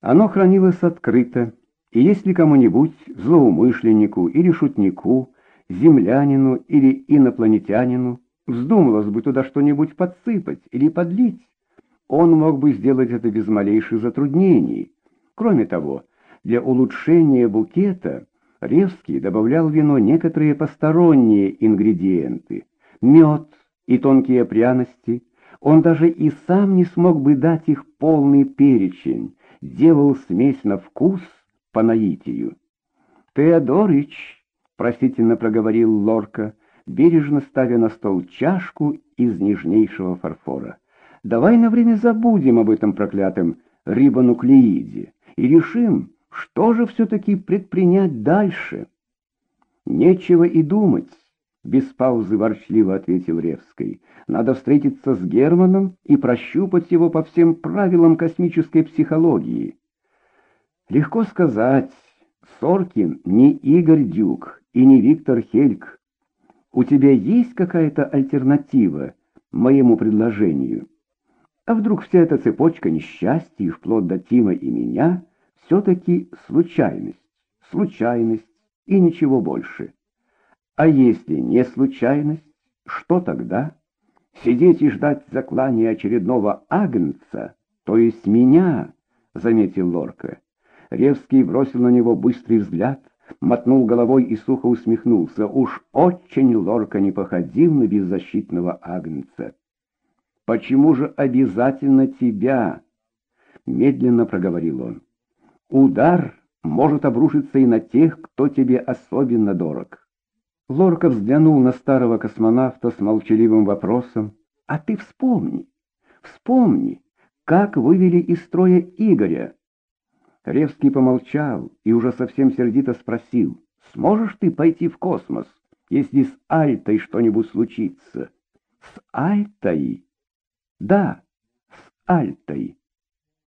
Оно хранилось открыто, и если кому-нибудь, злоумышленнику или шутнику, землянину или инопланетянину, вздумалось бы туда что-нибудь подсыпать или подлить, он мог бы сделать это без малейших затруднений. Кроме того, для улучшения букета Ревский добавлял в вино некоторые посторонние ингредиенты, мед и тонкие пряности. Он даже и сам не смог бы дать их полный перечень, делал смесь на вкус по наитию. «Теодорыч», — простительно проговорил Лорка, бережно ставя на стол чашку из нежнейшего фарфора, — «давай на время забудем об этом проклятом рибонуклеиде и решим, что же все-таки предпринять дальше? Нечего и думать, без паузы ворчливо ответил Ревский. Надо встретиться с Германом и прощупать его по всем правилам космической психологии. Легко сказать, Соркин не Игорь Дюк и не Виктор Хельк. У тебя есть какая-то альтернатива моему предложению? А вдруг вся эта цепочка несчастья, вплоть до Тима и меня — все-таки случайность, случайность и ничего больше. А если не случайность, что тогда? Сидеть и ждать заклания очередного агнца, то есть меня, заметил Лорка. Ревский бросил на него быстрый взгляд, мотнул головой и сухо усмехнулся. Уж очень Лорка не походил на беззащитного агнца. «Почему же обязательно тебя?» — медленно проговорил он. Удар может обрушиться и на тех, кто тебе особенно дорог. Лорка взглянул на старого космонавта с молчаливым вопросом. «А ты вспомни, вспомни, как вывели из строя Игоря». Ревский помолчал и уже совсем сердито спросил, «Сможешь ты пойти в космос, если с Альтой что-нибудь случится?» «С Альтой?» «Да, с Альтой».